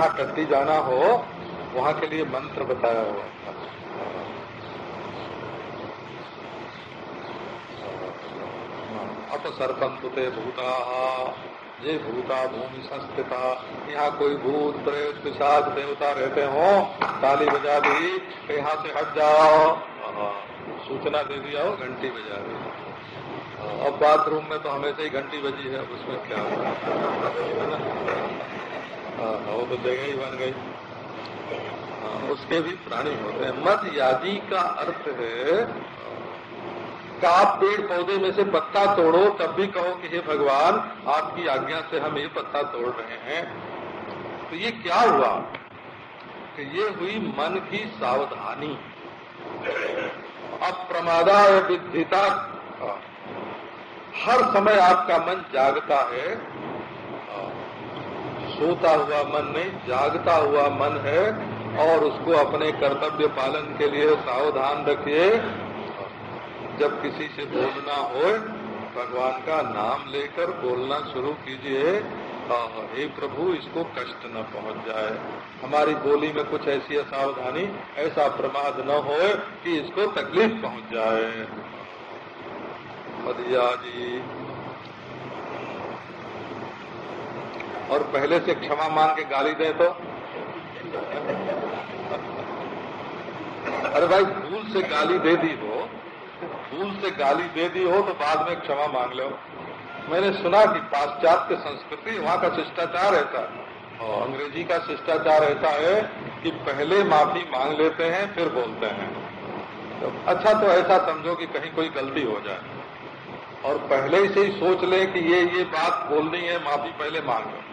जहाँ टट्टी जाना हो, वहाँ के लिए मंत्र बताया हो अप सरपंतुते भूता, ये भूता भूमि संस्थिता। यहाँ कोई भूत, प्रेत, पिशाच, देवता रहते हो, ताली बजा दी तो यहाँ से हट जाओ। सूचना दे दिया हो घंटी बजा दी। अब बाथरूम में तो हमेशा ही घंटी बजी है उसमें क्या हाँ वो तो जगह ही बन गई। हाँ, उसके भी प्राणी होते हैं। मत यादी का अर्थ है आप पेड़ पौधे में से पत्ता तोड़ो तब भी कहो कि हे भगवान आपकी आज्ञा से हम ये पत्ता तोड़ रहे हैं। तो ये क्या हुआ? कि ये हुई मन की सावधानी। अप्रमादा विद्धिता। हर समय आपका मन जागता है सोता हुआ मन नहीं जागता हुआ मन है और उसको अपने कर्तव्य पालन के लिए सावधान रखिए। जब किसी से बोलना हो, भगवान का नाम लेकर बोलना शुरू कीजिए। हे प्रभु, इसको कष्ट न पहुँच जाए। हमारी बोली में कुछ ऐसी असावधानी, ऐसा प्रमाद न हो कि इसको तकलीफ़ पहुँच जाए। मदिया जी और पहले से क्षमा मांग के गाली दे तो? अरे भाई, भूल से गाली दे दी हो, भूल से गाली दे दी हो तो बाद में क्षमा मांग लो। मैंने सुना कि पाश्चात्य संस्कृति वहाँ का शिष्टाचार ऐसा और अंग्रेज़ी का शिष्टाचार ऐसा है कि पहले माफ़ी मांग लेते हैं, फिर बोलते हैं। तो अच्छा तो ऐसा समझो कि कहीं कोई गलती हो जाए। और पहले से ही सोच ले कि ये ये बात बोलनी है, माफ़ी पहले मांग लो।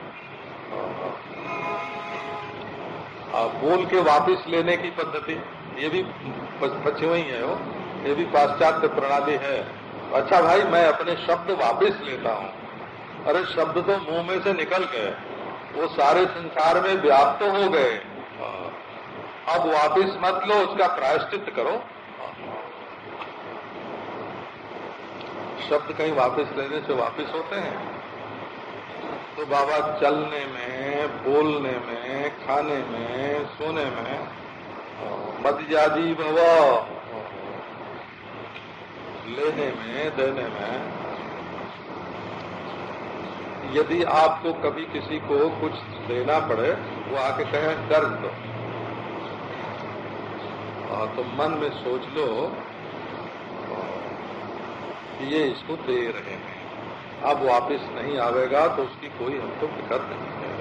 बोल के वापस लेने की पद्धति, ये भी पश्चिमी है वो। ये भी पाश्चात्य प्रणाली है। अच्छा भाई, मैं अपने शब्द वापस लेता हूँ। अरे, शब्द तो मुँह में से निकल गए। वो सारे संसार में व्याप्त तो हो गए। अब वापस मत लो, उसका प्रायश्चित करो। शब्द कहीं वापस लेने से वापस होते हैं। तो बाबा चलने में, बोलने में, खाने में, सोने में मदजादी भव, लेने में, देने में। यदि आपको कभी किसी को कुछ देना पड़े, वो आके कहे कर्ज दो। तो मन में सोच लो कि ये इसको दे रहे हैं। अब वापस नहीं आवेगा तो उसकी कोई हमको फ़िक्र नहीं है।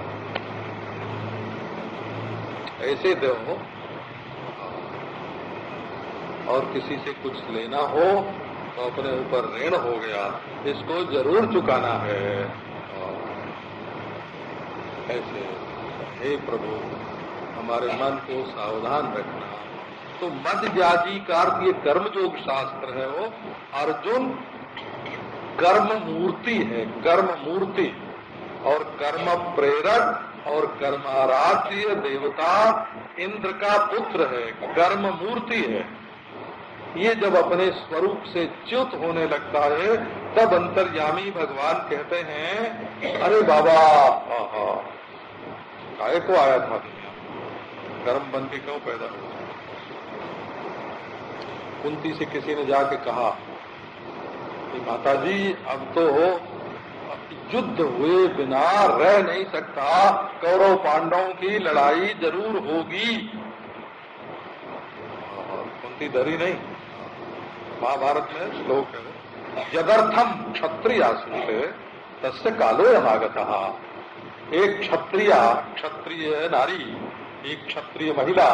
ऐसे दो। और किसी से कुछ लेना हो तो अपने ऊपर ऋण हो गया, इसको ज़रूर चुकाना है। ऐसे हे प्रभु, हमारे मन को सावधान रखना। तो मध्य व्याजी का अर्थ ये शास्त्र है वो। अर्जुन कर्म मूर्ति है, कर्म मूर्ति। और कर्म प्रेरक और कर्माराध्य देवता इंद्र का पुत्र है, कर्म मूर्ति है। ये जब अपने स्वरूप से च्युत होने लगता है, तब अंतर्यामी भगवान कहते हैं, अरे बाबा काय को आया था दुनिया कर्म बन के क्यों पैदा हुआ कुंती से किसी ने जाके कहा कि माता जी अब तो युद्ध हुए बिना रह नहीं सकता। कौरव पांडवों की लड़ाई ज़रूर होगी। कुंती डरी नहीं। महाभारत में श्लोक है जदर्थम क्षत्रिय सुनते तस्य कालो यमागत एक क्षत्रिय क्षत्रिय नारी, एक क्षत्रिय महिला,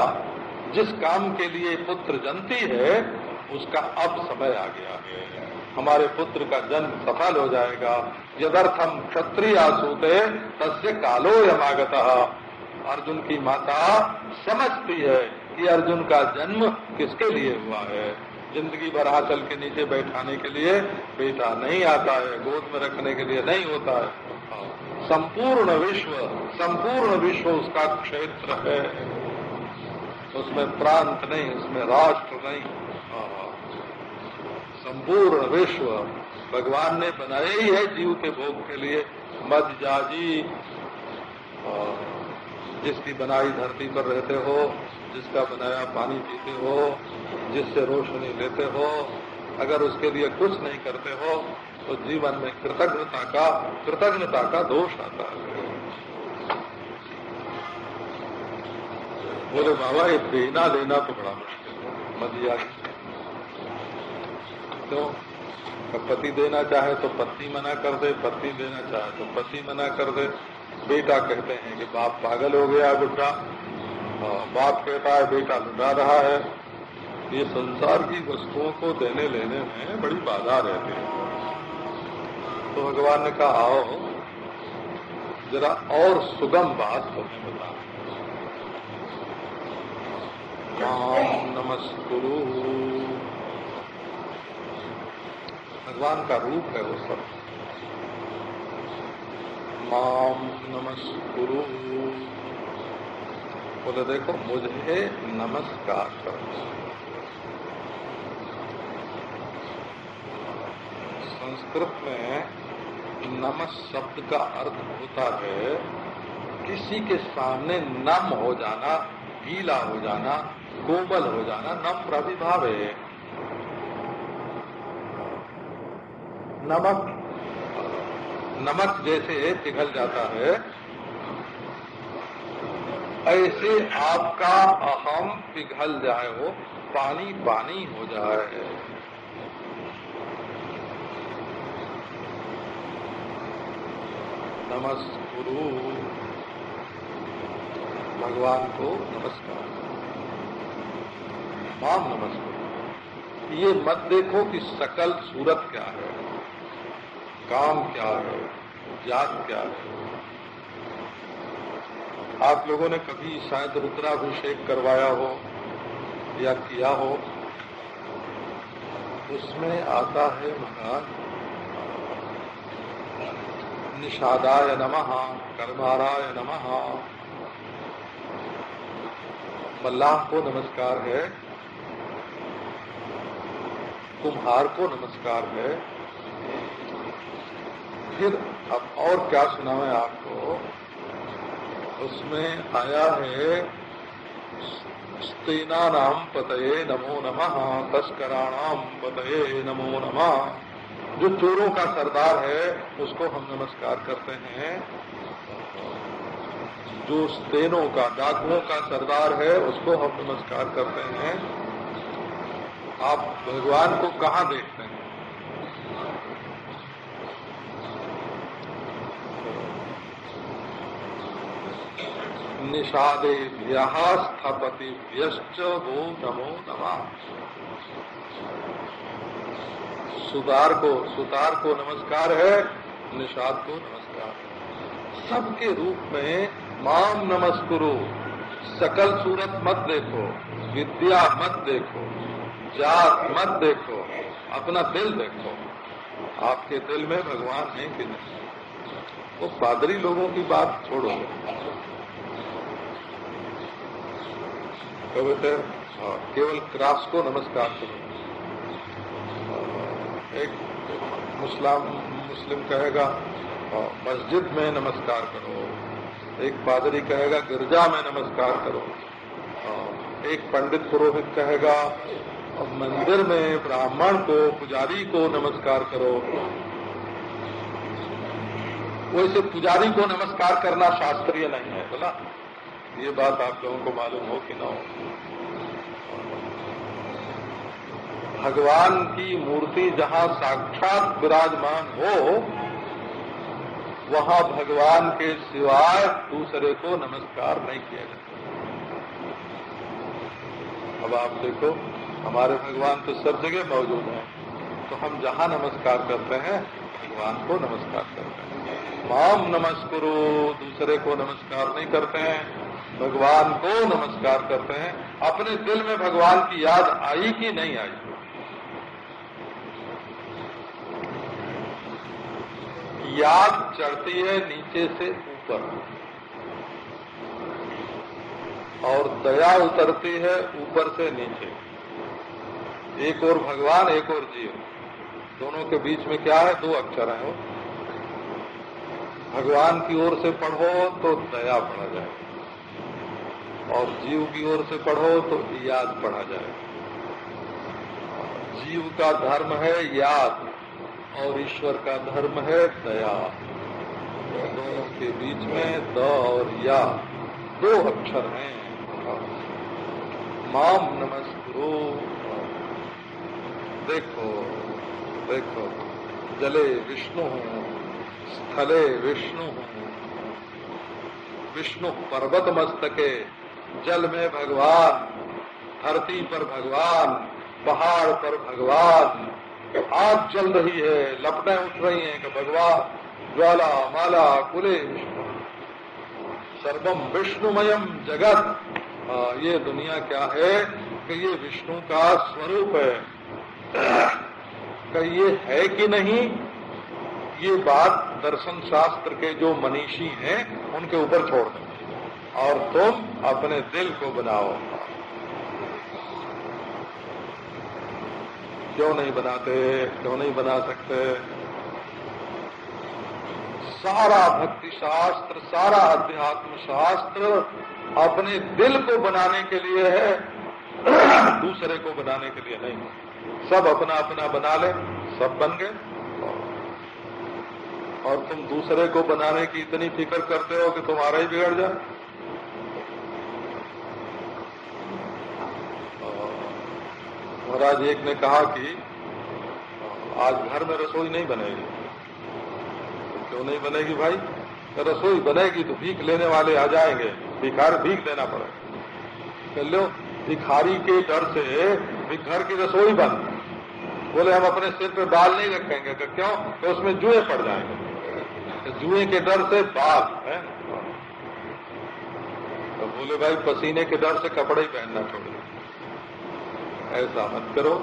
जिस काम के लिए पुत्र जनती है उसका अब समय आ गया है। हमारे पुत्र का जन्म सफल हो जाएगा। यदर्थम क्षत्रिय सूते तस्य कालो यमागत। अर्जुन की माता समझती है कि अर्जुन का जन्म किसके लिए हुआ है। ज़िंदगी भर आंचल के नीचे बैठाने के लिए बेटा नहीं आता है, गोद में रखने के लिए नहीं होता है। संपूर्ण विश्व संपूर्ण विश्व उसका क्षेत्र है। उसमें प्रांत नहीं, उसमें राष्ट्र नहीं। संपूर्ण विश्व भगवान ने बनाया ही है जीव के भोग के लिए मद जाजी जिसकी बनाई धरती पर रहते हो, जिसका बनाया पानी पीते हो, जिससे रोशनी लेते हो, अगर उसके लिए कुछ नहीं करते हो तो जीवन में कृतज्ञता का कृतज्ञता का दोष आता है। बोले, बाबा, ये देना लेना तो बड़ा मुश्किल है। मदिया तो पति देना चाहे तो पत्नी मना कर दे पत्नी देना चाहे तो पति मना कर दे। बेटा कहते हैं कि बाप पागल हो गया बुढ़ा बाप कहता है, बेटा लुटा रहा है। ये संसार की वस्तुओं को देने लेने में बड़ी बाधा रहती है। तो भगवान ने कहा, आओ, जरा और सुगम बात तुम्हें बता राम नमस्कुरु भगवान का रूप है वो सब। माम नमस्कुरु। बोले, देखो, मुझे नमस्कार करो। संस्कृत में नमस शब्द का अर्थ होता है, किसी के सामने नम हो जाना, गीला हो जाना, कोमल हो जाना, नम प्रभिभाव है नमक। नमक जैसे पिघल जाता है, ऐसे आपका अहम पिघल जाए हो पानी पानी हो जाए। नमस्कुरु। भगवान को नमस्कार। माम नमस्कार। ये मत देखो कि सकल सूरत क्या है। काम क्या है जात क्या है? आप लोगों ने कभी शायद रुद्राभिषेक करवाया हो या किया हो? उसमें आता है महाराज निषादाय नमः, कर्माराय नमः। मल्लाह को नमस्कार है, कुम्हार को नमस्कार है। फिर अब और क्या सुनावे आपको? उसमें आया है स्तेना नाम पतये नमो नमः तस्कराणाम पतये नमो नमः। जो चोरों का सरदार है, उसको हम नमस्कार करते हैं। जो स्तेनों का, डाकुओं का सरदार है, उसको हम नमस्कार करते हैं। आप भगवान को कहाँ देखते हैं? निषादे स्थपति वो नमो नमा। सुतार को सुतार को नमस्कार है, निषाद को नमस्कार। सबके रूप में माम नमस्कुरु। सकल सूरत मत देखो, विद्या मत देखो, जात मत देखो, अपना दिल देखो। आपके दिल में भगवान है कि नहीं? वो तो पादरी लोगों की बात छोड़ो। कहते हाँ, केवल क्रास को नमस्कार करो। एक मुस्लिम मुस्लिम कहेगा हाँ, मस्जिद में नमस्कार करो। एक पादरी कहेगा गिरजा में नमस्कार करो। हाँ, एक पंडित पुरोहित कहेगा मंदिर में ब्राह्मण को पुजारी को नमस्कार करो। वैसे पुजारी को नमस्कार करना शास्त्रीय नहीं है बोला। ये बात आप लोगों को मालूम हो कि ना हो। भगवान की मूर्ति जहाँ साक्षात विराजमान हो, वहाँ भगवान के सिवाय दूसरे को नमस्कार नहीं किया जाता। अब आप देखो, हमारे भगवान तो सब जगह मौजूद हैं। तो हम जहाँ नमस्कार करते हैं, भगवान को नमस्कार करते हैं। माम नमस्कुरु, दूसरे को नमस्कार नहीं करते हैं। भगवान को नमस्कार करते हैं। अपने दिल में भगवान की याद आई कि नहीं आई? याद चढ़ती है नीचे से ऊपर। और दया उतरती है ऊपर से नीचे। एक और भगवान, एक और जीव। दोनों के बीच में क्या है? दो अक्षर है वो। भगवान की ओर से पढ़ो तो दया पढ़ा जाए। और जीव की ओर से पढ़ो तो याद पढ़ा जाए। जीव का धर्म है याद, और ईश्वर का धर्म है दया। दोनों के बीच में द और या दो अक्षर हैं। माम नमस्कुरु देखो देखो, जले विष्णु स्थले विष्णु विष्णु पर्वत मस्तके जल में भगवान धरती पर भगवान पहाड़ पर भगवान। आग चल रही है लपटें उठ रही हैं कि भगवान ज्वाला माला कुले सर्वम विष्णुमयम जगत। आ, ये दुनिया क्या है कि ये विष्णु का स्वरूप है? कि ये है कि नहीं? ये बात दर्शन शास्त्र के जो मनीषी हैं उनके ऊपर छोड़ दो। और तुम अपने दिल को बनाओ। क्यों नहीं बनाते? क्यों नहीं बना सकते? सारा भक्ति शास्त्र, सारा अध्यात्म शास्त्र अपने दिल को बनाने के लिए है, दूसरे को बनाने के लिए नहीं। सब अपना अपना बना ले, सब बन गए। और तुम दूसरे को बनाने की इतनी फ़िक्र करते हो कि तुम्हारा ही बिगड़ जाए। महाराज एक ने कहा कि आज घर में रसोई नहीं बनेगी। तो क्यों नहीं बनेगी भाई? तो रसोई बनेगी तो भीख लेने वाले आ जाएँगे। भिखार भीख देना पड़ेगा। कह लो, भिखारी के डर से घर की रसोई बंद। बोले, हम अपने सिर पे बाल नहीं रखेंगे तो क्यों? तो उसमें जुए पड़ जाएँगे। तो जुए के डर से बाल, है? तो बोले, भाई, पसीने के डर से कपड़े ही पहनना छोड़ ऐसा मत करो।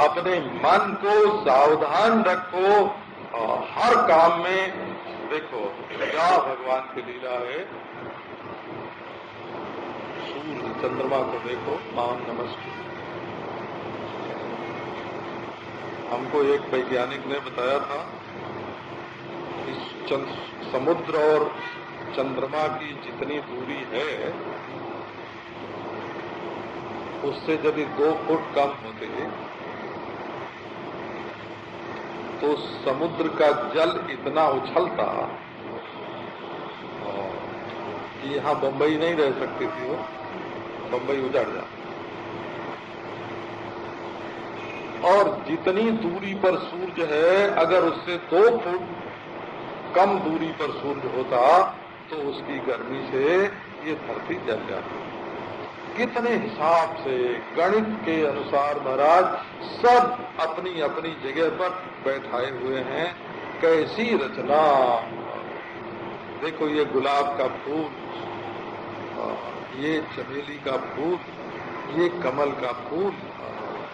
अपने मन को सावधान रखो और हर काम में देखो, क्या भगवान की लीला है। सूर्य चंद्रमा को देखो मान नमस्कार हमको एक वैज्ञानिक ने बताया था, इस समुद्र और चंद्रमा की जितनी दूरी है उससे यदि दो फुट कम होते तो समुद्र का जल इतना उछलता कि यहाँ बम्बई नहीं रह सकती थी वो, बम्बई उजड़ जा। और जितनी दूरी पर सूर्य है, अगर उससे दो फुट कम दूरी पर सूर्य होता तो उसकी गर्मी से ये धरती जल जाती। कितने हिसाब से गणित के अनुसार महाराज सब अपनी अपनी जगह पर बैठाए हुए हैं। कैसी रचना? देखो ये गुलाब का फूल, ये चमेली का फूल, ये कमल का फूल,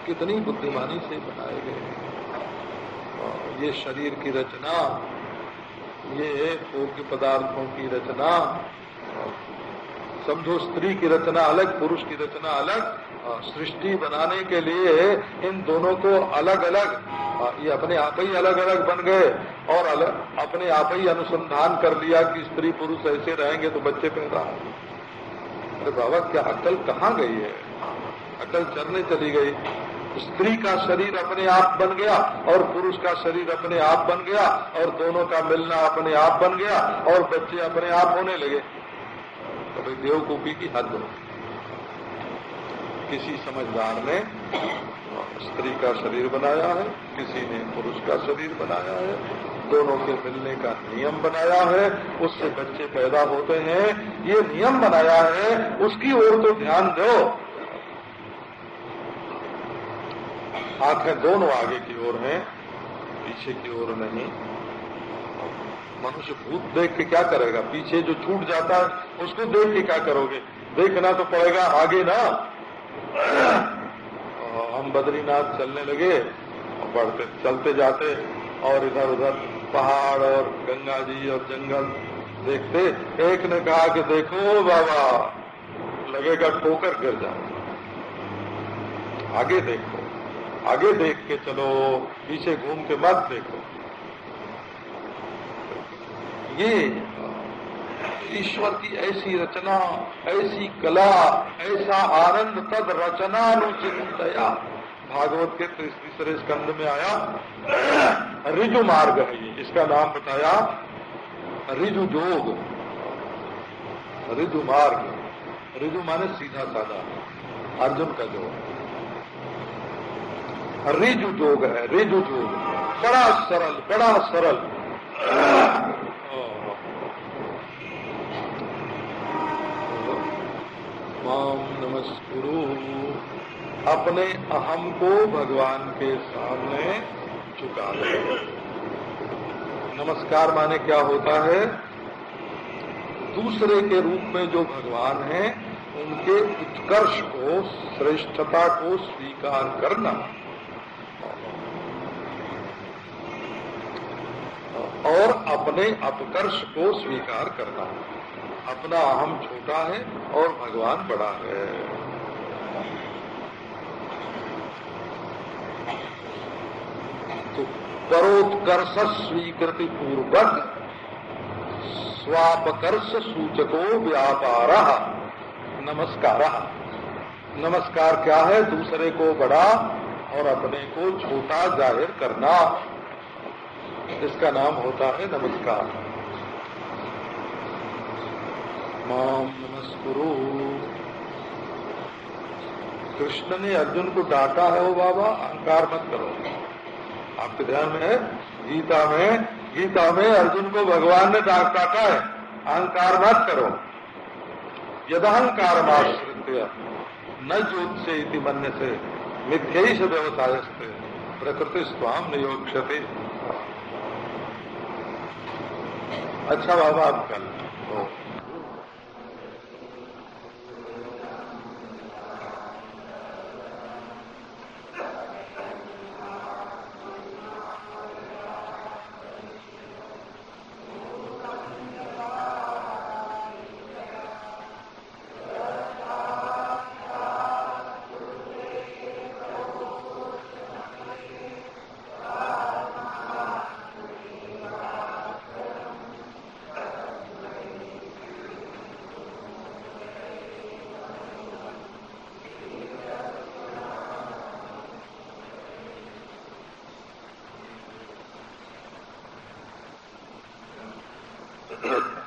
कितनी बुद्धिमानी से बनाए गए हैं। ये शरीर की रचना, ये भोग्य पदार्थों की रचना समझो स्त्री की रचना अलग, पुरुष की रचना अलग सृष्टि बनाने के लिए इन दोनों को अलग अलग ये अपने आप ही अलग अलग बन गए और अलग अपने आप ही अनुसंधान कर लिया कि स्त्री पुरुष ऐसे रहेंगे तो बच्चे पैदा अरे बाबा, क्या अकल कहाँ गई है? अकल चरने चली गई। स्त्री का शरीर अपने आप बन गया और पुरुष का शरीर अपने आप बन गया और दोनों का मिलना अपने आप बन गया और बच्चे अपने आप होने लगे। तो भाई देवकूपी की हद हो। किसी समझदार ने स्त्री का शरीर बनाया है, किसी ने पुरुष का शरीर बनाया है, दोनों के मिलने का नियम बनाया है, उससे बच्चे पैदा होते हैं, ये नियम बनाया है, उसकी ओर तो ध्यान दो। आँखें दोनों आगे की ओर हैं, पीछे की ओर नहीं। मनुष्य भूत देख के क्या करेगा? पीछे जो छूट जाता है, उसको देख के क्या करोगे? देखना तो पड़ेगा, आगे ना। हम बद्रीनाथ चलने लगे और बढ़ते, चलते जाते, और इधर उधर पहाड़ और गंगा जी और जंगल देखते। एक ने कहा कि देखो बाबा, लगेगा ठोकर गिर जाओ आगे देखो, आगे देख के चलो, पीछे घूम के मत देखो। ये ईश्वर की ऐसी रचना, ऐसी कला, ऐसा आनंद तद रचनानुचिंतया भागवत के तीसरे स्कंद में आया रिजु मार्ग है ये, इसका नाम बताया रिजु जोग। रिजु मार्ग। रिजु माने सीधा साधा, अर्जुन का जोग। रिजु जोग है रिजु जोग। बड़ा सरल बड़ा सरल। माम नमस्कुरु। अपने अहम को भगवान के सामने चुका दे। नमस्कार माने क्या होता है? दूसरे के रूप में जो भगवान है, उनके उत्कर्ष को, श्रेष्ठता को स्वीकार करना। और अपने अपकर्ष को स्वीकार करना। अपना अहम छोटा है और भगवान बड़ा है। तो परोत्कर्ष स्वीकृति पूर्वक स्वापकर्ष सूचको व्यापार, नमस्कार। नमस्कार क्या है? दूसरे को बड़ा और अपने को छोटा ज़ाहिर करना। इसका नाम होता है नमस्कार। नमस्कुरु। कृष्ण ने अर्जुन को डांटा है वो बाबा, अहंकार मत करो। आपके ध्यान में गीता में गीता में अर्जुन को भगवान ने डांटा है, अहंकार मत करो। यदहंकार न ज्योत से इति मन से मिथ्य से व्यवसाय प्रकृति स्वाम नियोक्षते अच्छा बाबा आप कल। it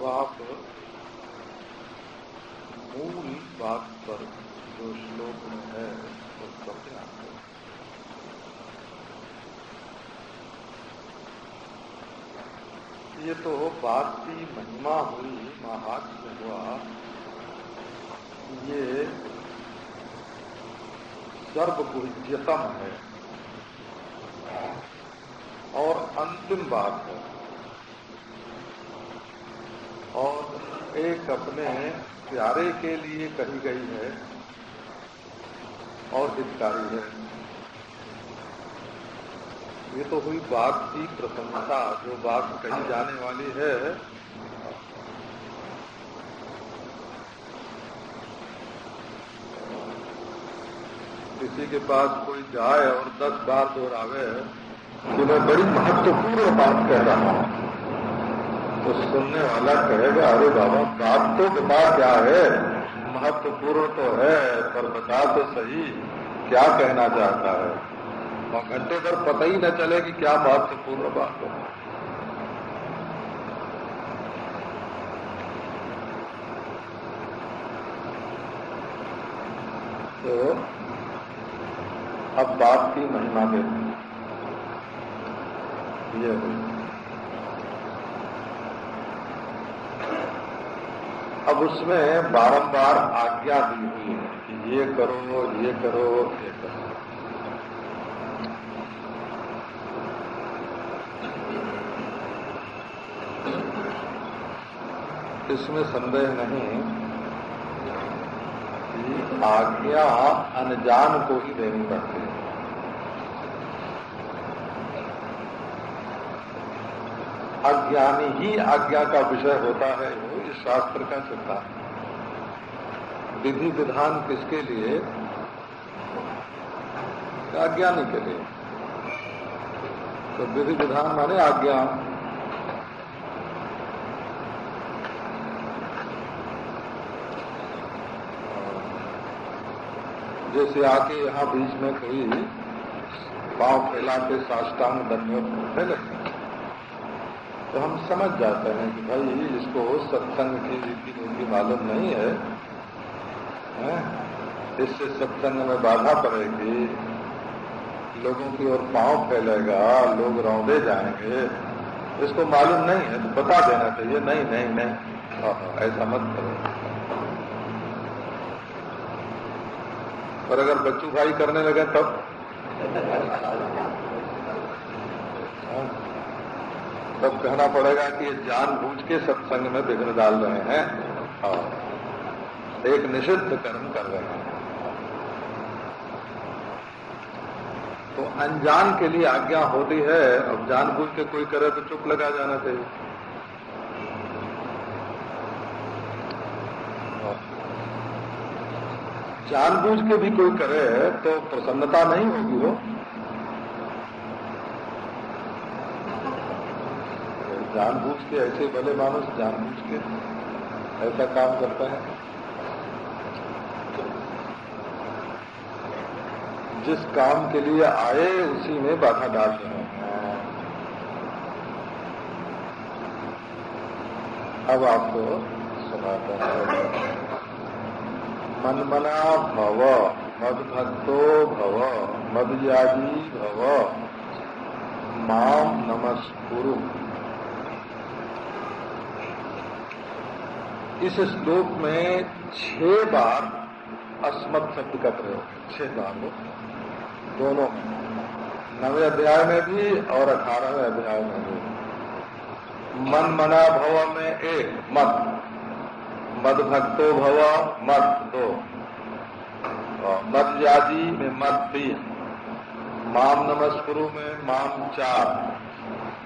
अब आप मूल बात पर जो श्लोक में है उस पर ध्यान दें ये तो बात की महिमा हुई महात्म हुआ। ये सर्वपूज्यतम है। और अंतिम बात है। और एक अपने प्यारे के लिए कही गई है और हितकारी है। ये तो हुई बात की प्रशंसा जो बात कही जाने वाली है। किसी के पास कोई जाए और दस बार दोहरावे, कि मैं बड़ी महत्वपूर्ण बात कह रहा हूँ। तो सुनने वाला कहेगा, अरे बाबा, बात तो बता क्या है? महत्वपूर्ण तो है, पर बता तो सही, क्या कहना चाहता है? और घंटे पर पता ही न चले कि क्या महत्वपूर्ण बात है। तो अब बात की महिमा देते ये हुई। अब उसमें बारंबार आज्ञा दी हुई है कि ये करो ये करो ये करो। इसमें संदेह नहीं कि आज्ञा अनजान को ही देनी पड़ती है। अज्ञानी ही आज्ञा का विषय होता है। इस शास्त्र का सिद्धांत विधि विधान किसके लिए? अज्ञानी के लिए। तो विधि विधान माने आज्ञा। जैसे आके यहाँ बीच में कोई पाँव फैला के साष्टांग दंड करने लगते तो हम समझ जाते हैं कि भाई इसको सत्संग की रीति नीति मालूम नहीं है? इससे सत्संग में बाधा पड़ेगी, लोगों की ओर पाँव फैलेगा, लोग रौदे जाएँगे, इसको मालूम नहीं है तो बता देना चाहिए, नहीं नहीं नहीं ऐसा मत करो और अगर बच्चू भाई करने लगे तब हाँ। तब कहना पड़ेगा कि ये जानबूझ के सत्संग में विघ्न डाल रहे हैं। और हाँ। एक निषिद्ध कर्म कर रहे हैं। तो अनजान के लिए आज्ञा होती है, अब जानबूझ के कोई करे तो चुप लगा जाना चाहिए। जानबूझ के भी कोई करे तो प्रसन्नता नहीं होगी वो। जानबूझ के, ऐसे भले मानुष जानबूझ के ऐसा काम करता है। जिस काम के लिए आए, उसी में बाधा डाल रहे हैं। अब आपको सुनाता है। मनमना भव, मदभक्तो भव मदयाजी भव। माम नमस्कुरु। इस श्लोक में छह बार अस्मत शब्द का प्रयोग है छह बार वो दोनों। में नवे अध्याय में भी और अठारहवें अध्याय में भी। मन मना भव में एक मत। मद भक्तो भव, मत दो। मद यादी में मत तीन। माम नमस्कुरु में माम चार।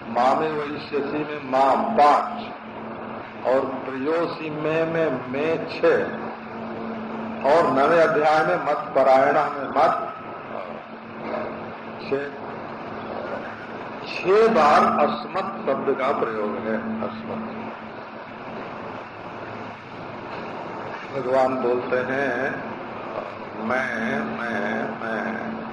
मामे वैश्यसी में माम पाँच। और प्रियोसी में में में छ। और नवे अध्याय में मत, परायण में मत। छह बार अस्मत शब्द का प्रयोग है, अस्मत। भगवान बोलते हैं, मैं मैं मैं।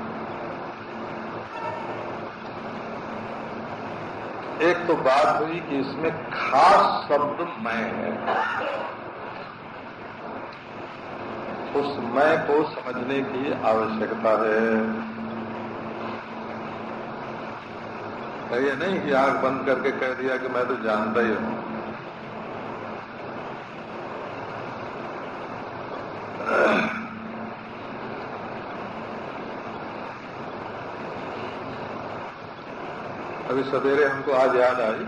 एक तो बात हुई कि इसमें खास शब्द मैं है। उस मैं को समझने की आवश्यकता है। ये नहीं कि आँख बंद करके कह दिया कि मैं तो जानता ही हूँ। अभी सवेरे हमको आज याद आई।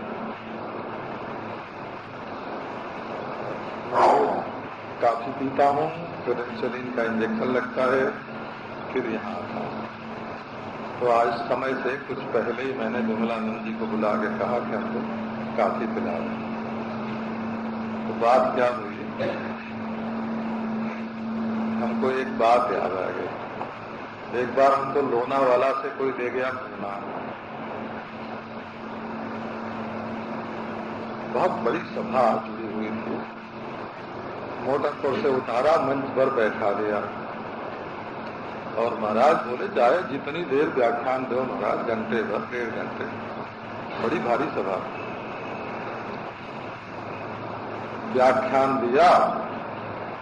काफ़ी पीता हूँ फिर इंसुलिन का इंजेक्शन लगता है, फिर यहाँ आता तो आज समय से कुछ पहले ही मैंने विमलानंद जी को बुला के कहा कि हमको काफ़ी पिला तो बात क्या हुई? हमको एक बात याद आ गई। एक बार हमको लोनावाला से कोई दे गया पूना बहुत बड़ी सभा जुड़ी हुई थी। मोटर पर से उतारा, मंच पर बैठा दिया। और महाराज बोले, जाए, जितनी देर व्याख्यान दो महाराज, घंटे भर डेढ़ घंटे। बड़ी भारी सभा। व्याख्यान दिया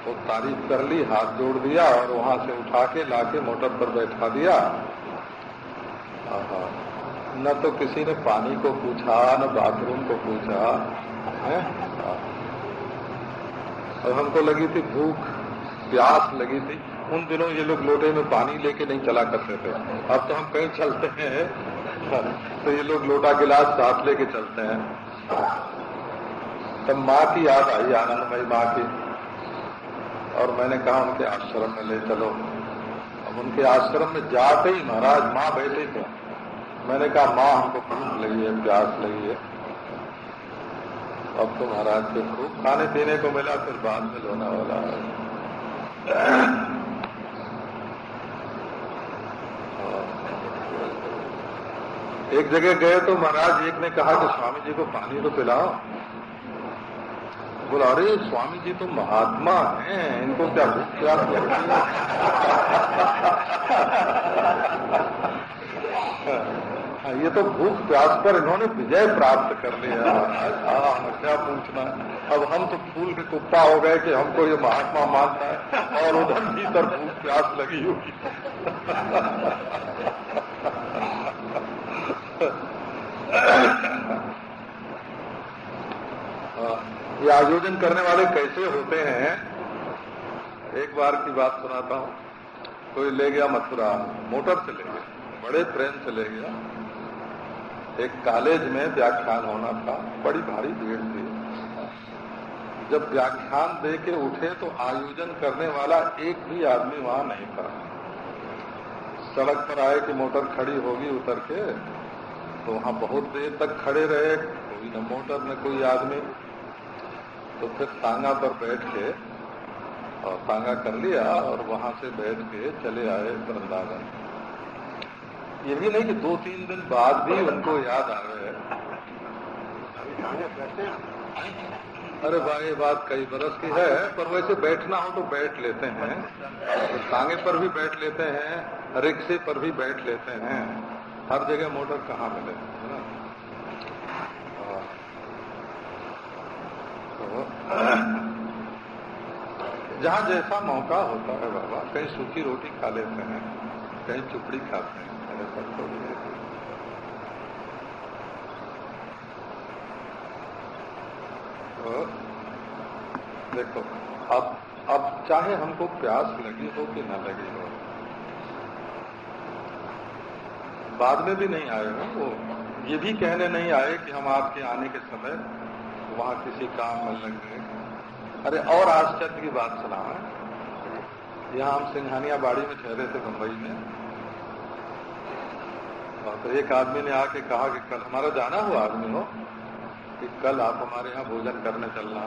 तो तारीफ़ कर ली, हाथ जोड़ दिया और वहाँ से उठा के लाके मोटर पर बैठा दिया। न तो किसी ने पानी को पूछा, न बाथरूम को पूछा, है? और हमको लगी थी भूख, प्यास लगी थी। उन दिनों ये लोग लोटे में पानी लेके नहीं चला करते थे। अब तो हम कहीं चलते हैं। तो ये लोग लोटा गिलास साथ लेके चलते हैं। तब माँ की याद आई आनंदमयी माँ की। और मैंने कहा, उनके आश्रम में ले चलो। अब उनके आश्रम में जाते ही महाराज माँ बैठे थे। मैंने कहा, माँ, हमको भूख लगी है, प्यास लगी है। अब तो महाराज के खूब खाने पीने को मिला, फिर बाद में लोना वाला है। एक जगह गए तो महाराज एक ने कहा कि स्वामी जी को पानी तो पिलाओ। बोला, अरे स्वामी जी तो महात्मा हैं, इनको क्या भूख प्यास लगती है? ये तो भूख प्यास पर इन्होंने विजय प्राप्त कर लिया। हाँ क्या पूछना? अब हम तो फूल के कुप्पा हो गए कि हमको ये महात्मा मानता है और उधर भीतर भूख प्यास लगी होगी ये आयोजन करने वाले कैसे होते हैं? एक बार की बात सुनाता हूँ। कोई ले गया मथुरा मोटर से ले गया। बड़े प्रेम से ले गया। एक कॉलेज में व्याख्यान होना था, बड़ी भारी भीड़ थी। जब व्याख्यान दे के उठे तो आयोजन करने वाला एक भी आदमी वहाँ नहीं था। सड़क पर आए कि मोटर खड़ी होगी उतर के तो वहाँ बहुत देर तक खड़े रहे, कोई न मोटर न कोई आदमी। तो फिर तांगा पर बैठ के, और तांगा कर लिया और वहाँ से बैठ के चले आए वृंदावन। ये भी नहीं कि दो तीन दिन बाद भी उनको याद आ रहे अरे भाई ये बात कई बरस की है, पर वैसे बैठना हो तो बैठ लेते हैं। तांगे पर भी बैठ लेते हैं, रिक्शे पर भी बैठ लेते हैं। हर जगह मोटर कहाँ मिले, है तो जहाँ जैसा मौका होता है बाबा, कहीं सूखी रोटी खा लेते हैं, कहीं चुपड़ी खाते हैं। तो देखो, अब अब चाहे हमको प्यास लगी हो कि न लगी हो, बाद में भी नहीं आए हो वो। ये भी कहने नहीं आए कि हम आपके आने के समय वहाँ किसी काम में लग गए। अरे, और आश्चर्य की बात सुना है यहाँ हम सिंघानिया बाड़ी में ठहरे थे मुंबई में। तो एक आदमी ने आके कहा कि कल हमारा जाना हुआ आदमी हो कि कल आप हमारे यहाँ भोजन करने चलना।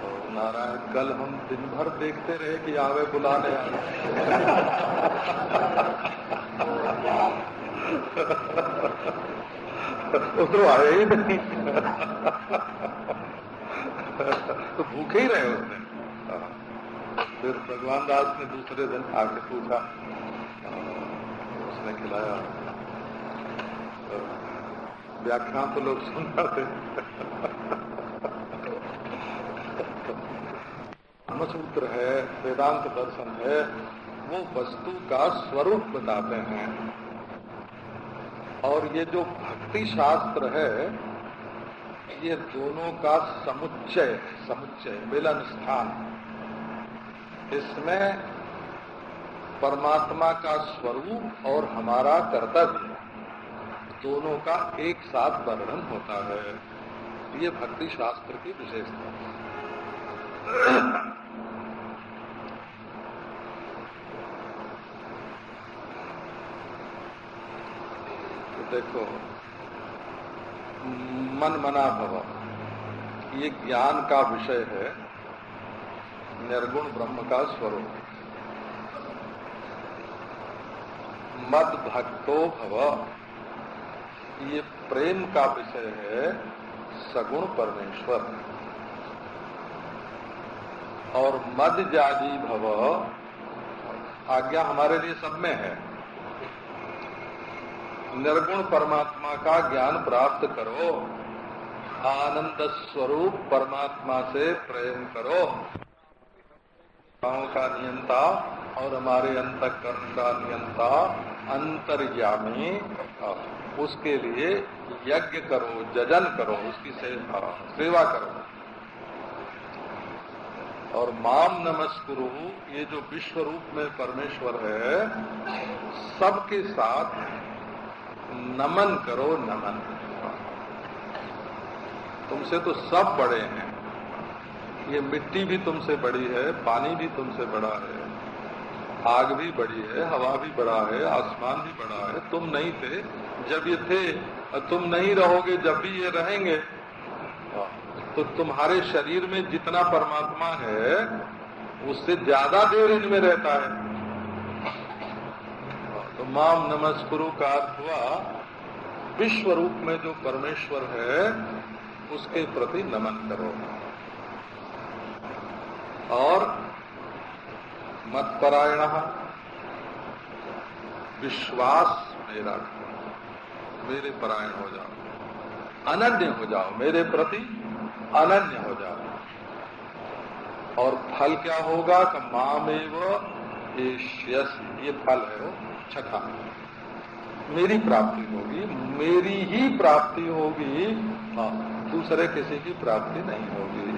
तो नारायण, कल हम दिन भर देखते रहे कि आवे बुलाने उधर आए ही नहीं। तो भूखे ही रहे उसने। फिर भगवान दास ने दूसरे दिन आके पूछा उसने खिलाया। व्याख्यान तो लोग सुन थे ब्रह्मसूत्र है, वेदांत दर्शन है, वो वस्तु का स्वरूप बताते हैं। और ये जो भक्ति शास्त्र है, ये दोनों का समुच्चय समुच्चय, मिलन स्थान। इसमें परमात्मा का स्वरूप और हमारा कर्तव्य दोनों का एक साथ वर्णन होता है। ये भक्ति शास्त्र की विशेषता है। देखो, मन मना भव, ये ज्ञान का विषय है, निर्गुण ब्रह्म का स्वरूप। मद भक्तो भव। ये प्रेम का विषय है सगुण परमेश्वर। और मद जाजी भव, आज्ञा हमारे लिए सब में है। निर्गुण परमात्मा का ज्ञान प्राप्त करो। आनंद स्वरूप परमात्मा से प्रेम करो। का नियंता और हमारे अंतकरण का नियंता अंतर्यामी उसके लिए यज्ञ करो, जजन करो, उसकी सेवा सेवा करो। और माम नमस्कुरु, ये जो विश्व रूप में परमेश्वर है, सबके साथ नमन करो, नमन। तुमसे तो सब बड़े हैं। ये मिट्टी भी तुमसे बड़ी है, पानी भी तुमसे बड़ा है। आग भी बड़ी है, हवा भी बड़ा है, आसमान भी बड़ा है। तुम नहीं थे, जब ये थे तुम नहीं रहोगे, जब भी ये रहेंगे। तो तुम्हारे शरीर में जितना परमात्मा है, उससे ज़्यादा देर इनमें रहता है। तो माम नमस्कुरु का अर्थ हुआ विश्व रूप में जो परमेश्वर है, उसके प्रति नमन करो। और मतपरायण। विश्वास मेरा मेरे परायण हो जाओ। अनन्य हो जाओ। मेरे प्रति अनन्य हो जाओ। और फल क्या होगा? कि मामेव ये फल है वो, छठा। मेरी प्राप्ति होगी। मेरी ही प्राप्ति होगी। हाँ दूसरे किसी की प्राप्ति नहीं होगी।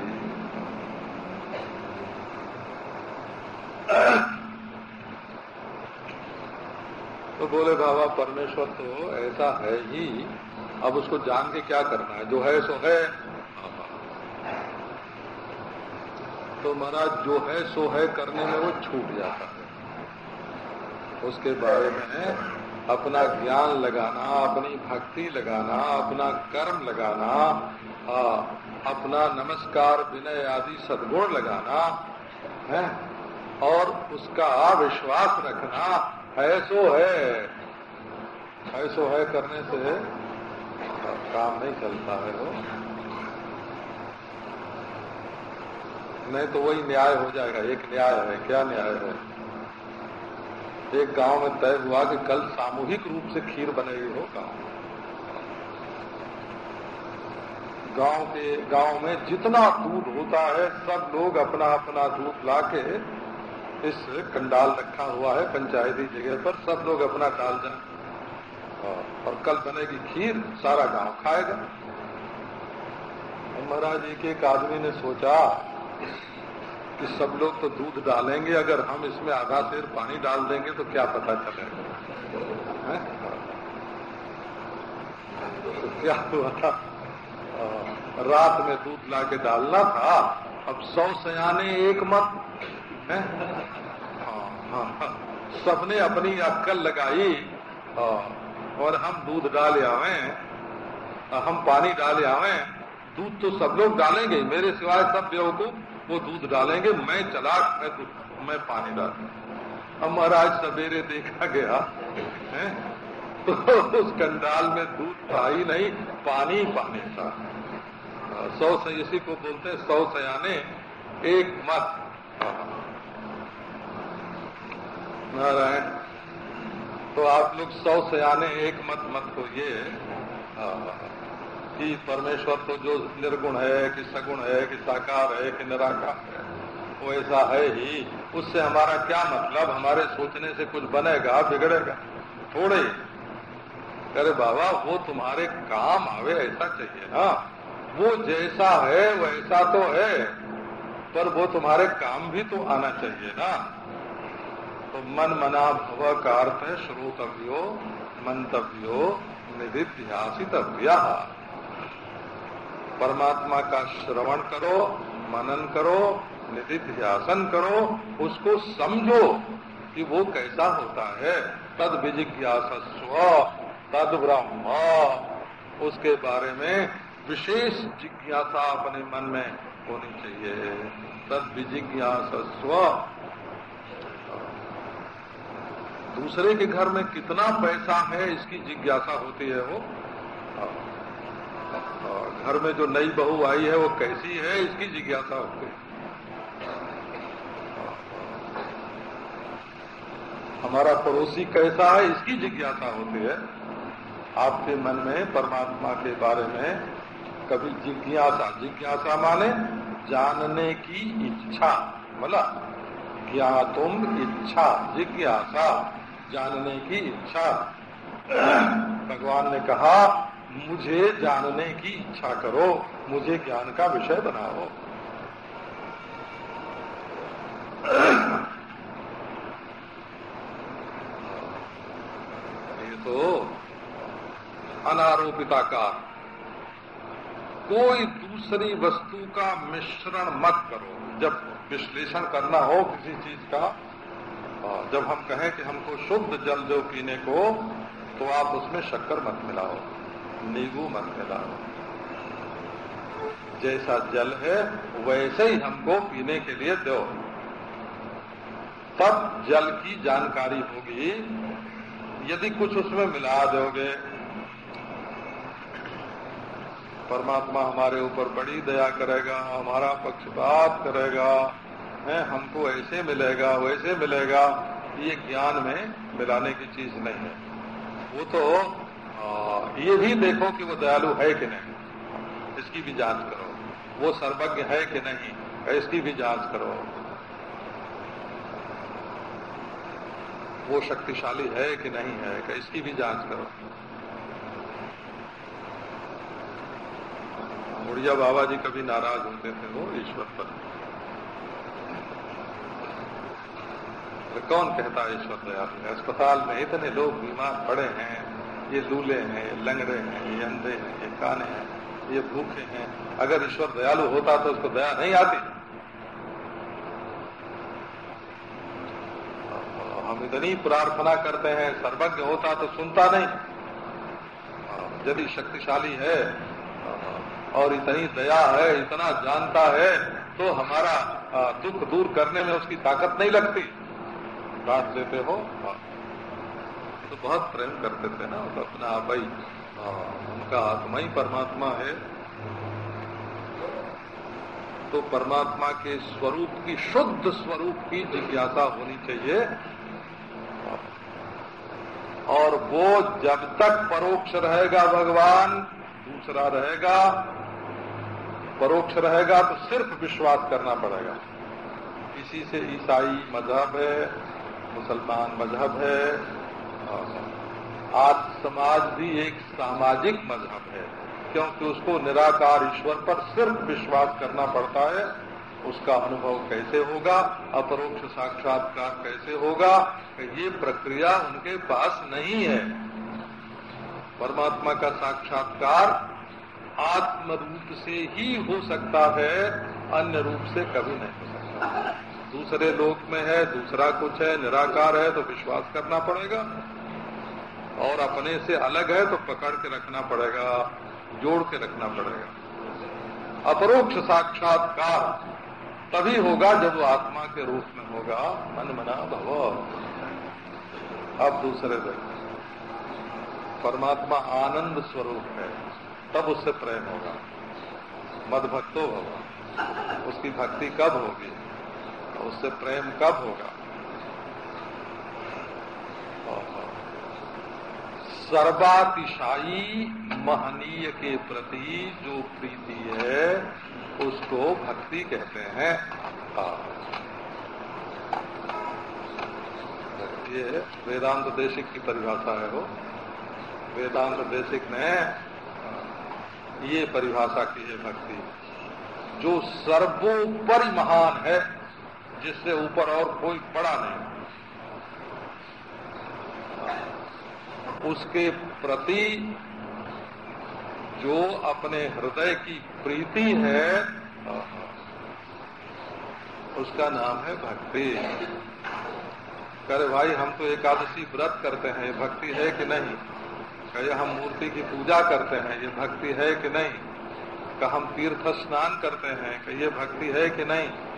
तो बोले बाबा परमेश्वर तो ऐसा है ही। अब उसको जान के क्या करना है? जो है सो है। तो महाराज जो है सो है करने में वो छूट जाता है। उसके बारे में अपना ज्ञान लगाना अपनी भक्ति लगाना अपना कर्म लगाना आ, अपना नमस्कार विनय आदि सद्गुण लगाना है? और उसका विश्वास रखना ऐसो है। ऐसो है करने से काम नहीं चलता है वो। नहीं तो वही न्याय हो जाएगा, एक न्याय है, क्या न्याय है? एक गाँव में तय हुआ कि कल सामूहिक रूप से खीर बनेगी हो गाँव। गाँव के, गाँव में जितना दूध होता है, सब लोग अपना अपना दूध लाके इस कंडाल रखा हुआ है पंचायती जगह पर, सब लोग अपना डाल जाए और कल बनेगी खीर सारा गाँव खाएगा। महाराज, एक एक आदमी ने सोचा कि सब लोग तो दूध डालेंगे, अगर हम इसमें आधा शेर पानी डाल देंगे तो क्या पता चलेगा तो क्या हुआ था? रात में दूध ला के डालना था। अब सौ सयाने एक मत है हाँ, हाँ, सबने अपनी अक्कल लगाई और हम दूध डाले आवे हम पानी डाले आवे दूध तो सब लोग डालेंगे मेरे सिवाय सब बेवकूफ़ वो दूध डालेंगे मैं चला मैं मैं पानी डाल अब महाराज सवेरे देखा गया है तो उस कंडाल में दूध था ही नहीं पानी पानी था। सौ इसी को बोलते हैं सौ सयाने एक मत। नारायण तो आप लोग सौ से आने एक मत मत को ये कि परमेश्वर तो जो निर्गुण है, कि सगुण है, कि साकार है, कि निराकार है, वो ऐसा है ही। उससे हमारा क्या मतलब? हमारे सोचने से कुछ बनेगा, बिगड़ेगा। थोड़े अरे बाबा, वो तुम्हारे काम आवे, ऐसा चाहिए ना। वो जैसा है, वैसा तो है, पर वो तुम्हारे काम भी तो आना चाहिए ना। तो मन मना भव का अर्थ है श्रोतव्यो, मंतव्यो निधिध्यासितव्या परमात्मा का श्रवण करो, मनन करो निधिध्यासन करो, उसको समझो कि वो कैसा होता है। तद विजिज्ञासस्व तद ब्रह्म। उसके बारे में विशेष जिज्ञासा अपने मन में होनी चाहिए। तद विजिज्ञासस्व दूसरे के घर में कितना पैसा है इसकी जिज्ञासा होती है वो। घर में जो नई बहू आई है वो कैसी है इसकी जिज्ञासा होती है। हमारा पड़ोसी कैसा है इसकी जिज्ञासा होती है। आपके मन में परमात्मा के बारे में कभी जिज्ञासा जिज्ञासा माने जानने की इच्छा। बोला ज्ञातुम इच्छा, जिज्ञासा। जानने की इच्छा। भगवान ने कहा, मुझे जानने की इच्छा करो, मुझे ज्ञान का विषय बनाओ। ये तो अनारोपिताकार कोई दूसरी वस्तु का मिश्रण मत करो। जब विश्लेषण करना हो किसी चीज़ का जब हम कहें कि हमको शुद्ध जल दो पीने को तो आप उसमें शक्कर मत मिलाओ, नींबू मत मिलाओ। जैसा जल है, वैसे ही हमको पीने के लिए दो। तब जल की जानकारी होगी, यदि कुछ उसमें मिला दोगे। परमात्मा हमारे ऊपर बड़ी दया करेगा, हमारा पक्षपात करेगा। है हमको ऐसे मिलेगा वैसे मिलेगा ये ज्ञान में मिलाने की चीज़ नहीं है। वो तो आ, ये भी देखो कि वो दयालु है कि नहीं। इसकी भी जाँच करो। वो सर्वज्ञ है कि नहीं इसकी भी जाँच करो। वो शक्तिशाली है कि नहीं है कि इसकी भी जाँच करो। मुड़िया बाबा जी कभी नाराज़ होते थे वो ईश्वर पर। तो कौन कहता है ईश्वर दयालु है अस्पताल में इतने लोग बीमार पड़े हैं, ये लूले हैं ये लंगड़े हैं, ये अंधे हैं, ये काने हैं, ये भूखे हैं। अगर ईश्वर दयालु होता तो उसको दया नहीं आती। हम इतनी प्रार्थना करते हैं, सर्वज्ञ होता तो सुनता नहीं। यदि शक्तिशाली है, और इतनी दया है, इतना जानता है तो हमारा दुख दूर करने में उसकी ताकत नहीं लगती। डांट देते हो तो बहुत प्रेम करते थे ना तो अपना भाई उनका आत्मा ही परमात्मा है। तो परमात्मा के स्वरूप की, शुद्ध स्वरूप की जिज्ञासा होनी चाहिए। और वो जब तक परोक्ष रहेगा भगवान, दूसरा रहेगा, परोक्ष रहेगा तो सिर्फ़ विश्वास करना पड़ेगा। इसी से ईसाई मज़हब है। मुसलमान मज़हब है आज समाज भी एक सामाजिक मज़हब है, क्योंकि उसको निराकार ईश्वर पर सिर्फ़ विश्वास करना पड़ता है, उसका अनुभव कैसे होगा, अपरोक्ष साक्षात्कार कैसे होगा, ये प्रक्रिया उनके पास नहीं है। परमात्मा का साक्षात्कार आत्म रूप से ही हो सकता है, अन्य रूप से कभी नहीं हो सकता। दूसरे लोक में है, दूसरा कुछ है, निराकार है तो विश्वास करना पड़ेगा। और अपने से अलग है तो पकड़ के रखना पड़ेगा, जोड़ के रखना पड़ेगा। अपरोक्ष साक्षात्कार तभी होगा जब वो आत्मा के रूप में होगा। मन मना भव। अब दूसरे दिन परमात्मा आनंद स्वरूप है, तब उससे प्रेम होगा। मद भक्तो होगा उसकी भक्ति कब होगी? उससे प्रेम कब होगा? सर्वातिशाई महनीय के प्रति जो प्रीति है, उसको भक्ति कहते हैं। ये वेदांत देशिक की परिभाषा है वो। वेदांत देशिक ने ये परिभाषा की है भक्ति। जो सर्वोपरि महान है जिससे ऊपर और कोई पड़ा नहीं। उसके प्रति जो अपने हृदय की प्रीति है, उसका नाम है भक्ति। करे भाई, हम तो एकादशी व्रत करते हैं, ये भक्ति है कि नहीं? कहे, हम मूर्ति की पूजा करते हैं, ये भक्ति है कि नहीं? का हम तीर्थ स्नान करते हैं कि ये भक्ति है कि नहीं का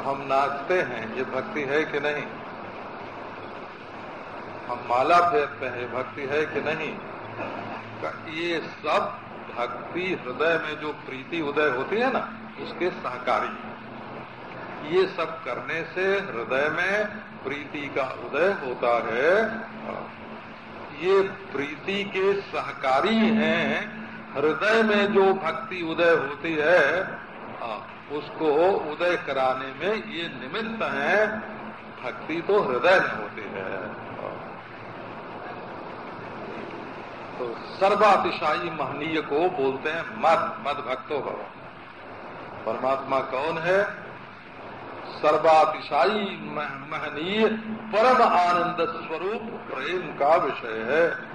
हम नाचते हैं, ये भक्ति है कि नहीं? हम माला फेरते हैं भक्ति है कि नहीं? ये सब भक्ति हृदय में जो प्रीति उदय होती है ना, उसके सहकारी ये सब करने से हृदय में प्रीति का उदय होता है। ये प्रीति के सहकारी हैं, हृदय में जो भक्ति उदय होती है उसको उदय कराने में ये निमित्त है, भक्ति तो हृदय में होती है। तो सर्वातिशाई महनीय को बोलते हैं, मद मद भक्तो भव। परमात्मा कौन है? सर्वातिशाई महनीय, परम आनंद स्वरूप प्रेम का विषय है।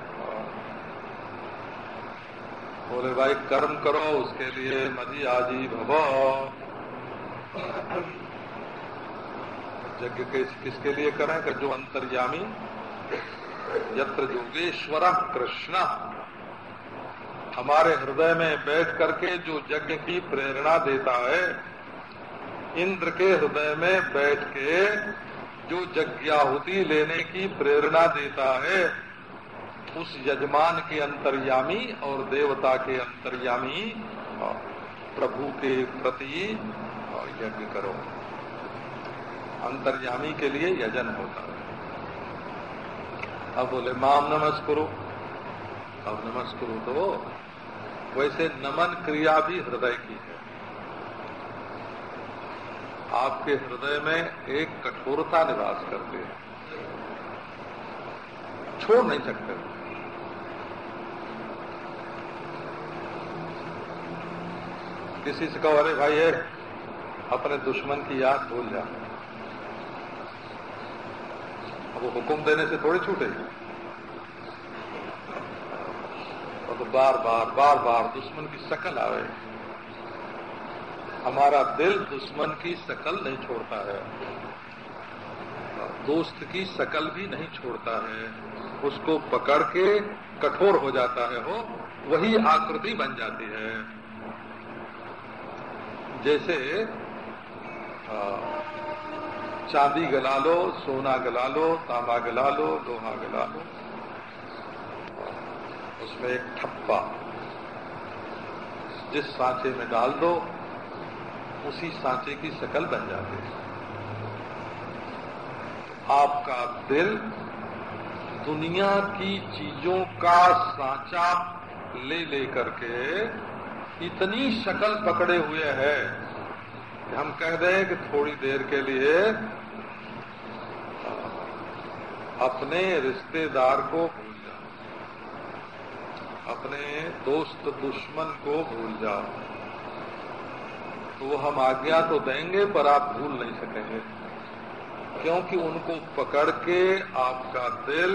बोले, भाई, कर्म करो, उसके लिए मजी आजी भव। यज्ञ के किसके लिए करें? जो अंतर्यामी, यत्र योगेश्वर कृष्ण, हमारे हृदय में बैठ करके जो यज्ञ की प्रेरणा देता है, इंद्र के हृदय में बैठ के जो यज्ञाहुति लेने की प्रेरणा देता है, उस यजमान के अंतर्यामी और देवता के अंतर्यामी, प्रभु के प्रति यज्ञ करो। अंतर्यामी के लिए यजन होता है। अब बोले, माम नमस्कुरु। अब नमस्कुरु तो वैसे नमन क्रिया भी हृदय की है। आपके हृदय में एक कठोरता निवास करती है। छोड़ नहीं सकते। किसी से कहो, अरे भाई है अपने दुश्मन की याद भूल जा। अब वो हुक्म देने से थोड़ी छूटेगी। और तो बार बार बार बार दुश्मन की शकल आवे। हमारा दिल दुश्मन की शकल नहीं छोड़ता है। दोस्त की शकल भी नहीं छोड़ता है। उसको पकड़ के कठोर हो जाता है वो, वही आकृति बन जाती है। जैसे चांदी गला लो, सोना गला लो, तांबा गला लो, लोहा गला लो। उसमें एक ठप्पा। जिस सांचे में डाल दो, उसी सांचे की शकल बन जाती है। आपका दिल दुनिया की चीज़ों का सांचा ले लेकर के इतनी शक्ल पकड़े हुए है। हम कह दें कि थोड़ी देर के लिए, अपने रिश्तेदार को भूल जाओ अपने दोस्त दुश्मन को भूल जाओ तो हम आज्ञा तो देंगे, पर आप भूल नहीं सकेंगे। क्योंकि उनको पकड़ के आपका दिल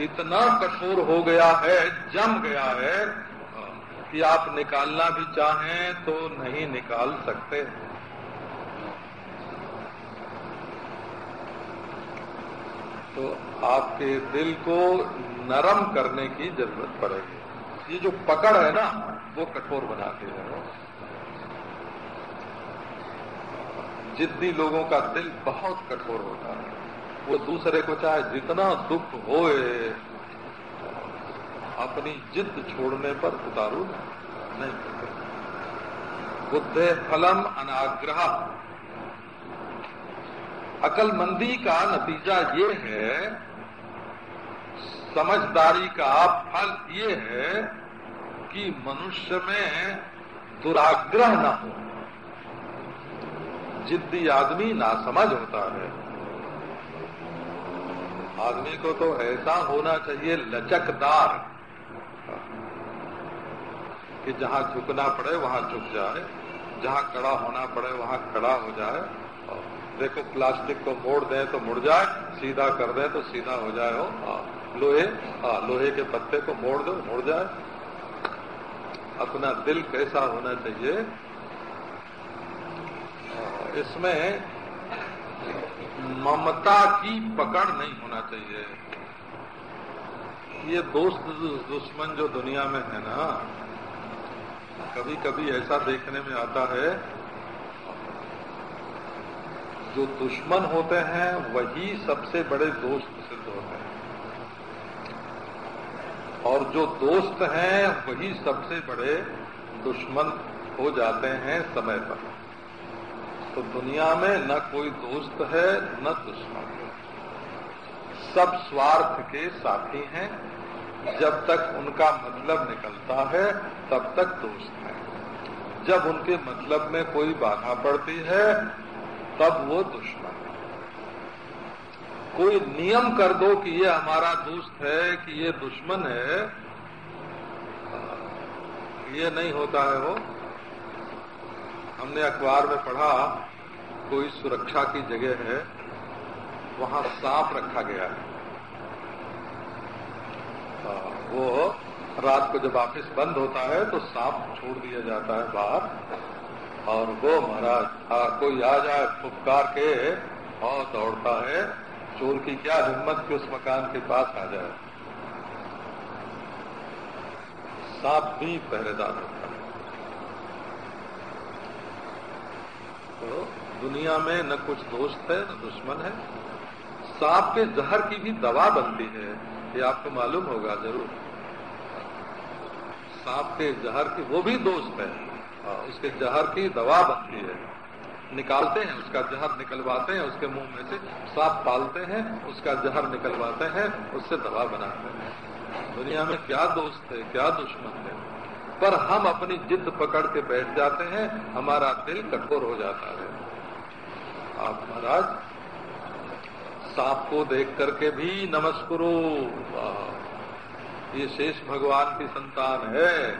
इतना कठोर हो गया है, जम गया है, कि आप निकालना भी चाहें तो नहीं निकाल सकते। तो आपके दिल को नरम करने की ज़रूरत पड़ेगी। ये जो पकड़ है ना, वो कठोर बनाते हैं जिद्दी लोगों का दिल बहुत कठोर होता है, वो दूसरे को चाहे जितना दुख होए, अपनी जिद छोड़ने पर उतारू नहीं। बुद्धे फलम अनाग्रह। अकलमंदी का नतीजा ये है, समझदारी का फल ये है कि मनुष्य में दुराग्रह न हो। जिद्दी आदमी ना समझ होता है। आदमी को तो ऐसा होना चाहिए, लचकदार। कि जहाँ झुकना पड़े, वहाँ झुक जाए। जहाँ कड़ा होना पड़े, वहाँ खड़ा हो जाए। देखो, प्लास्टिक को मोड़ दें तो मुड़ जाए, सीधा कर दें तो सीधा हो जाए हो। हाँ लोहे हाँ लोहे के पत्ते को मोड़ दो, मुड़ जाए। अपना दिल कैसा होना चाहिए? इसमें ममता की पकड़ नहीं होना चाहिए। ये दोस्त, दुश्मन जो दुनिया में है ना कभी कभी ऐसा देखने में आता है जो दुश्मन होते हैं, वही सबसे बड़े दोस्त सिद्ध होते हैं। और जो दोस्त हैं, वही सबसे बड़े दुश्मन हो जाते हैं समय पर। तो दुनिया में न कोई दोस्त है, न दुश्मन है। सब स्वार्थ के साथी हैं। जब तक उनका मतलब निकलता है, तब तक दोस्त है। जब उनके मतलब में कोई बाधा पड़ती है तब वो दुश्मन है। कोई नियम कर दो कि ये हमारा दोस्त है, कि ये दुश्मन है। ये नहीं होता है वो। हमने अखबार में पढ़ा, कोई सुरक्षा की जगह है, वहाँ सांप रखा गया है। वो रात को जब ऑफ़िस बंद होता है तो सांप छोड़ दिया जाता है बाहर। और वो महाराज कोई आ जाए फुपकार के और दौड़ता है, चोर की क्या हिम्मत कि उस मकान के पास आ जाए? सांप भी पहरेदार होता है। तो दुनिया में न कुछ दोस्त है, न दुश्मन है। सांप के जहर की भी दवा बनती है, ये आपको मालूम होगा ज़रूर। सांप के जहर की वो भी दोस्त है। उसके जहर की दवा बनती है। निकालते हैं, उसका जहर निकलवाते हैं, उसके मुँह में से सांप पालते हैं, उसका जहर निकलवाते हैं, उससे दवा बनाते हैं। दुनिया में क्या दोस्त है, क्या दुश्मन है? पर हम अपनी जिद पकड़ के बैठ जाते हैं, हमारा दिल कठोर हो जाता है। आप महाराज, सांप को देख करके भी नमस्कुरो। ये शेष भगवान की संतान है।